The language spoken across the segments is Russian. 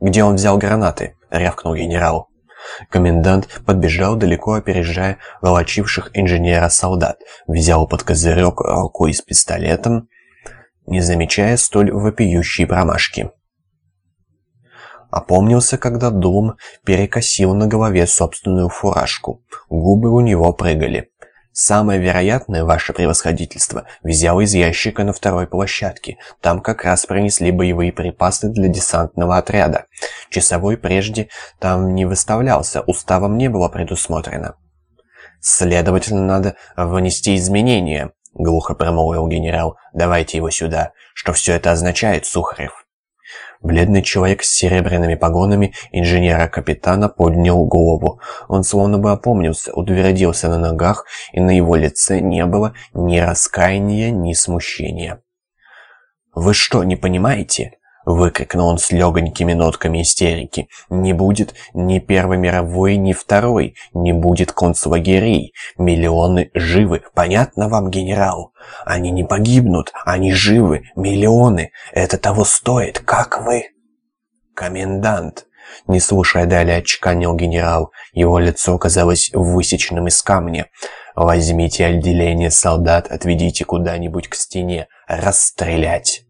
Где он взял гранаты?» — рявкнул генерал. Комендант подбежал, далеко опережая волочивших инженера солдат, взял под козырек рукой с пистолетом, не замечая столь вопиющей промашки. Опомнился, когда Дум перекосил на голове собственную фуражку. Губы у него прыгали. Самое вероятное, ваше превосходительство, взял из ящика на второй площадке. Там как раз принесли боевые припасы для десантного отряда. Часовой прежде там не выставлялся, уставом не было предусмотрено. Следовательно, надо внести изменения, глухо промолвил генерал. Давайте его сюда. Что все это означает, Сухарев? Бледный человек с серебряными погонами инженера-капитана поднял голову. Он словно бы опомнился, утвердился на ногах, и на его лице не было ни раскаяния, ни смущения. «Вы что, не понимаете?» Выкрикнул он с легонькими нотками истерики. «Не будет ни Первой мировой, ни Второй. Не будет концлагерей. Миллионы живы. Понятно вам, генерал? Они не погибнут. Они живы. Миллионы. Это того стоит. Как вы?» «Комендант!» Не слушая далее, отчеканил генерал. Его лицо казалось высеченным из камня. «Возьмите отделение солдат, отведите куда-нибудь к стене. Расстрелять!»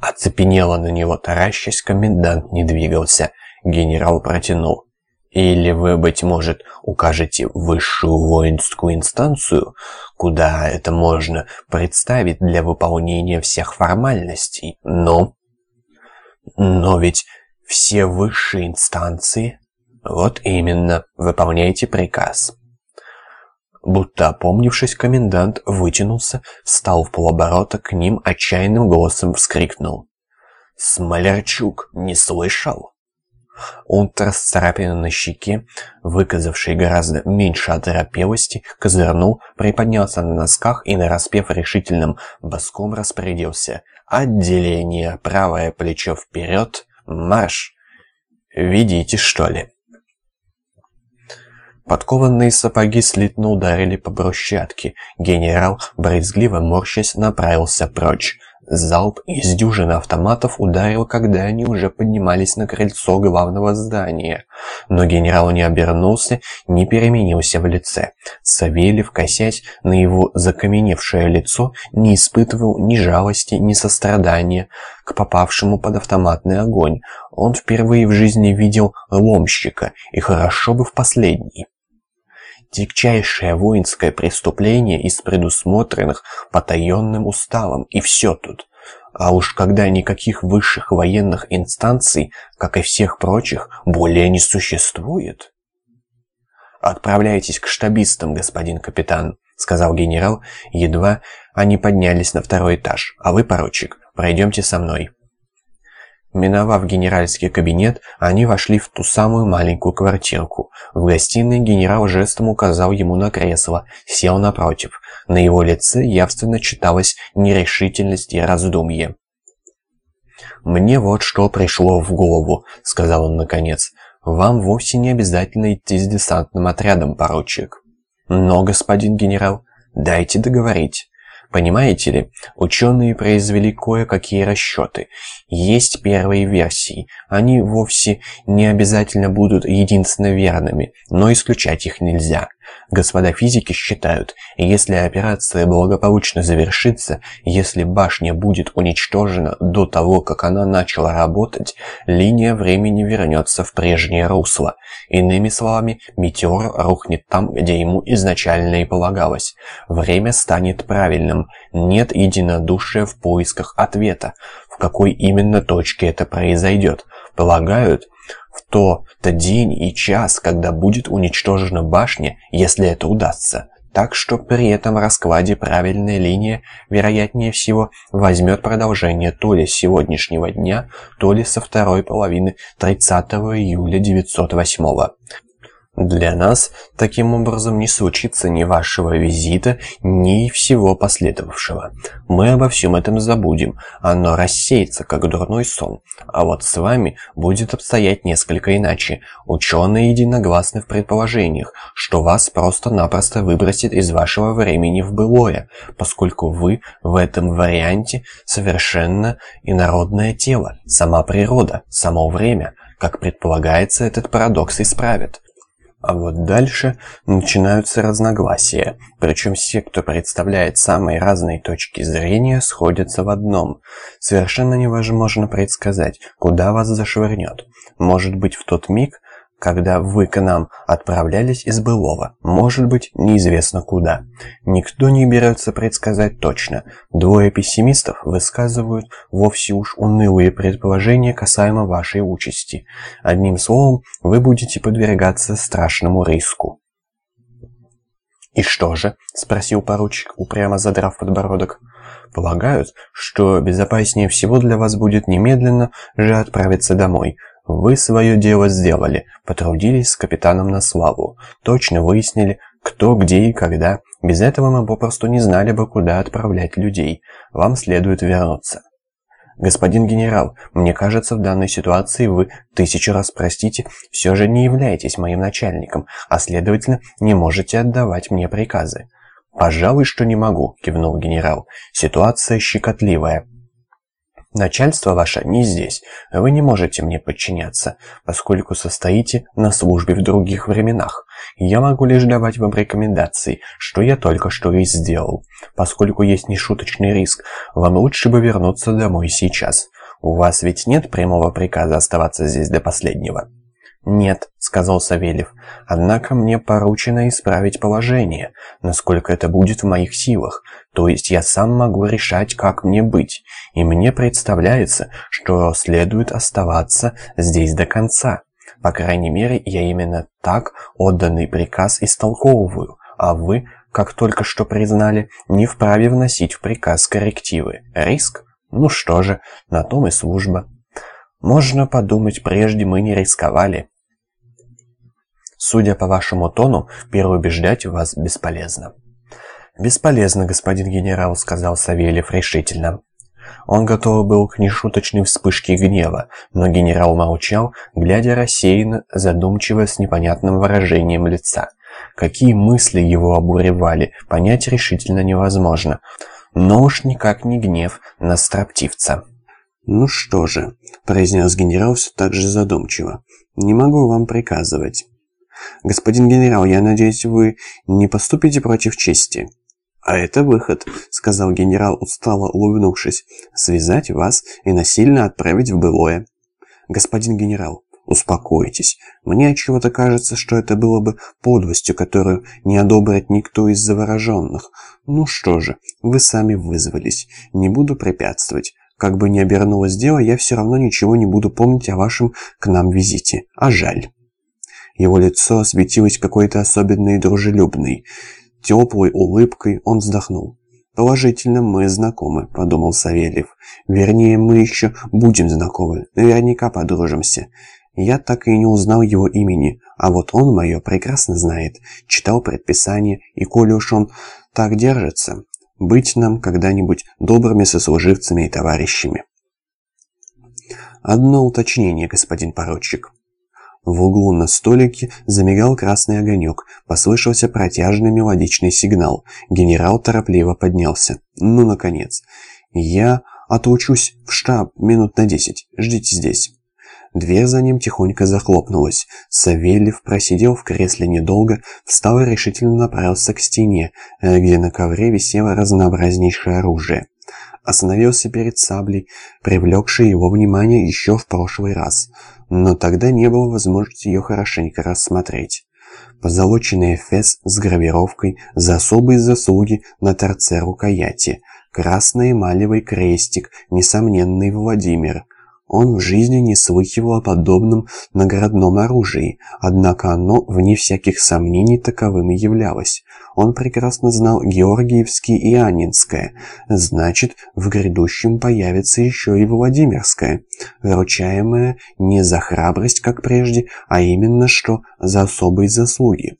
Оцепенело на него таращась, комендант не двигался. Генерал протянул. Или вы, быть может, укажете высшую воинскую инстанцию, куда это можно представить для выполнения всех формальностей. Но... Но ведь все высшие инстанции... Вот именно, выполняйте приказ. Будто опомнившись, комендант вытянулся, встал в полоборота к ним, отчаянным голосом вскрикнул. «Смолярчук, не слышал?» Унтер с на щеке, выказавший гораздо меньше оторопелости, козырнул, приподнялся на носках и, нараспев решительным боском, распорядился. «Отделение, правое плечо вперед, марш! Видите, что ли?» Подкованные сапоги слитно ударили по брусчатке. Генерал, брезгливо морщась, направился прочь. Залп из дюжины автоматов ударил, когда они уже поднимались на крыльцо главного здания. Но генерал не обернулся, не переменился в лице. Савельев, косясь на его закаменевшее лицо, не испытывал ни жалости, ни сострадания к попавшему под автоматный огонь. Он впервые в жизни видел ломщика, и хорошо бы в последний. Дикчайшее воинское преступление из предусмотренных потаенным уставом, и все тут. А уж когда никаких высших военных инстанций, как и всех прочих, более не существует. «Отправляйтесь к штабистам, господин капитан», — сказал генерал, едва они поднялись на второй этаж. «А вы, поручик, пройдемте со мной». Миновав генеральский кабинет, они вошли в ту самую маленькую квартирку. В гостиной генерал жестом указал ему на кресло, сел напротив. На его лице явственно читалась нерешительность и раздумье. «Мне вот что пришло в голову», — сказал он наконец. «Вам вовсе не обязательно идти с десантным отрядом, поручик». «Но, господин генерал, дайте договорить». Понимаете ли, ученые произвели кое-какие расчеты. Есть первые версии. Они вовсе не обязательно будут единственно верными, но исключать их нельзя. Господа физики считают, если операция благополучно завершится, если башня будет уничтожена до того, как она начала работать, линия времени вернется в прежнее русло. Иными словами, метеор рухнет там, где ему изначально и полагалось. Время станет правильным. Нет единодушия в поисках ответа. В какой именно точке это произойдет? Полагают, в тот день и час, когда будет уничтожена башня, если это удастся. Так что при этом раскладе правильная линия, вероятнее всего, возьмет продолжение то ли с сегодняшнего дня, то ли со второй половины 30 июля 908 -го. Для нас таким образом не случится ни вашего визита, ни всего последовавшего. Мы обо всем этом забудем, оно рассеется, как дурной сон. А вот с вами будет обстоять несколько иначе. Ученые единогласны в предположениях, что вас просто-напросто выбросит из вашего времени в былое, поскольку вы в этом варианте совершенно инородное тело, сама природа, само время. Как предполагается, этот парадокс исправят. А вот дальше начинаются разногласия, причем все, кто представляет самые разные точки зрения, сходятся в одном. Совершенно невозможно предсказать, куда вас зашвырнет. Может быть в тот миг, когда вы к нам отправлялись из былого, может быть, неизвестно куда. Никто не берется предсказать точно. Двое пессимистов высказывают вовсе уж унылые предположения касаемо вашей участи. Одним словом, вы будете подвергаться страшному риску. «И что же?» – спросил поручик, упрямо задрав подбородок. «Полагают, что безопаснее всего для вас будет немедленно же отправиться домой, вы свое дело сделали, потрудились с капитаном на славу, точно выяснили, кто, где и когда. Без этого мы попросту не знали бы, куда отправлять людей. Вам следует вернуться. Господин генерал, мне кажется, в данной ситуации вы, тысячу раз простите, все же не являетесь моим начальником, а следовательно, не можете отдавать мне приказы. «Пожалуй, что не могу», — кивнул генерал. «Ситуация щекотливая. Начальство ваше не здесь. Вы не можете мне подчиняться, поскольку состоите на службе в других временах. Я могу лишь давать вам рекомендации, что я только что и сделал. Поскольку есть нешуточный риск, вам лучше бы вернуться домой сейчас. У вас ведь нет прямого приказа оставаться здесь до последнего. «Нет», — сказал Савельев, — «однако мне поручено исправить положение, насколько это будет в моих силах, то есть я сам могу решать, как мне быть, и мне представляется, что следует оставаться здесь до конца. По крайней мере, я именно так отданный приказ истолковываю, а вы, как только что признали, не вправе вносить в приказ коррективы. Риск? Ну что же, на том и служба». Можно подумать, прежде мы не рисковали. Судя по вашему тону, переубеждать вас бесполезно. «Бесполезно, господин генерал», — сказал Савельев решительно. Он готов был к нешуточной вспышке гнева, но генерал молчал, глядя рассеянно, задумчиво, с непонятным выражением лица. Какие мысли его обуревали, понять решительно невозможно. Но уж никак не гнев на строптивца. «Ну что же», — произнес генерал все так же задумчиво, — «не могу вам приказывать». «Господин генерал, я надеюсь, вы не поступите против чести?» «А это выход», — сказал генерал, устало улыбнувшись, — «связать вас и насильно отправить в былое». «Господин генерал, успокойтесь. Мне отчего-то кажется, что это было бы подлостью, которую не одобрит никто из завороженных. Ну что же, вы сами вызвались. Не буду препятствовать. Как бы ни обернулось дело, я все равно ничего не буду помнить о вашем к нам визите. А жаль. Его лицо осветилось какой-то особенной дружелюбной. Теплой улыбкой он вздохнул. «Положительно, мы знакомы», — подумал Савельев. «Вернее, мы еще будем знакомы. Наверняка подружимся. Я так и не узнал его имени, а вот он мое прекрасно знает. Читал предписание, и коли уж он так держится, быть нам когда-нибудь добрыми сослуживцами и товарищами. Одно уточнение, господин поручик. В углу на столике замигал красный огонек, послышался протяжный мелодичный сигнал. Генерал торопливо поднялся. Ну, наконец. Я отлучусь в штаб минут на десять. Ждите здесь. Дверь за ним тихонько захлопнулась. Савельев просидел в кресле недолго, встал и решительно направился к стене, э, где на ковре висело разнообразнейшее оружие. Остановился перед саблей, привлекшей его внимание еще в прошлый раз, но тогда не было возможности ее хорошенько рассмотреть. Позолоченный эфес с гравировкой за особые заслуги на торце рукояти, красный эмалевый крестик, несомненный Владимир – Он в жизни не слыхивал о подобном наградном оружии, однако оно, вне всяких сомнений, таковым и являлось. Он прекрасно знал Георгиевский и Анинское, значит, в грядущем появится еще и Владимирское, вручаемое не за храбрость, как прежде, а именно что за особые заслуги.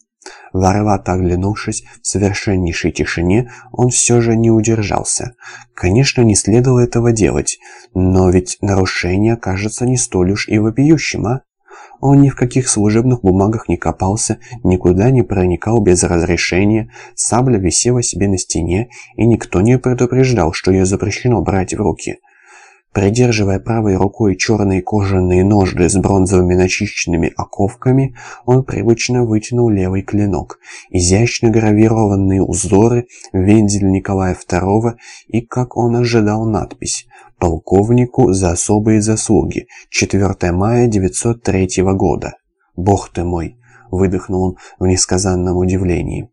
Воровато оглянувшись в совершеннейшей тишине, он все же не удержался. Конечно, не следовало этого делать, но ведь нарушение окажется не столь уж и вопиющим, а? Он ни в каких служебных бумагах не копался, никуда не проникал без разрешения, сабля висела себе на стене, и никто не предупреждал, что ее запрещено брать в руки. Придерживая правой рукой черные кожаные ножды с бронзовыми начищенными оковками, он привычно вытянул левый клинок. Изящно гравированные узоры, вензель Николая II и, как он ожидал, надпись «Полковнику за особые заслуги. 4 мая 903 года». «Бог ты мой!» — выдохнул он в несказанном удивлении.